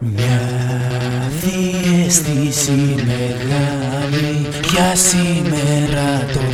Μια διαίσθηση μεγάλη για σήμερα το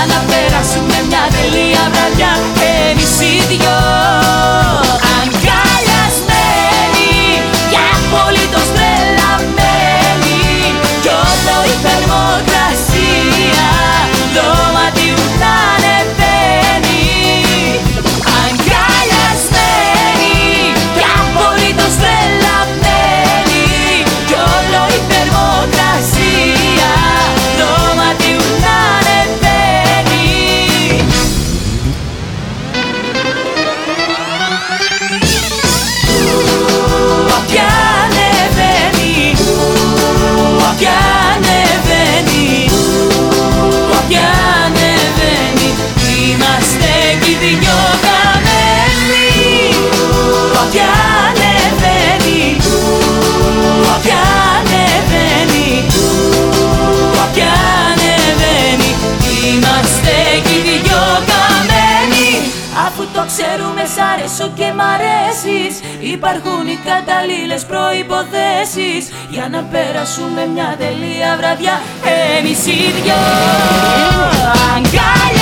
για να περάσουμε Το ξέρουμε σ' αρέσω και μ' αρέσεις. Υπάρχουν οι καταλλήλες προϋποθέσεις. Για να περάσουμε μια τελεία βραδιά Εμείς οι δυο. Αγκάλια!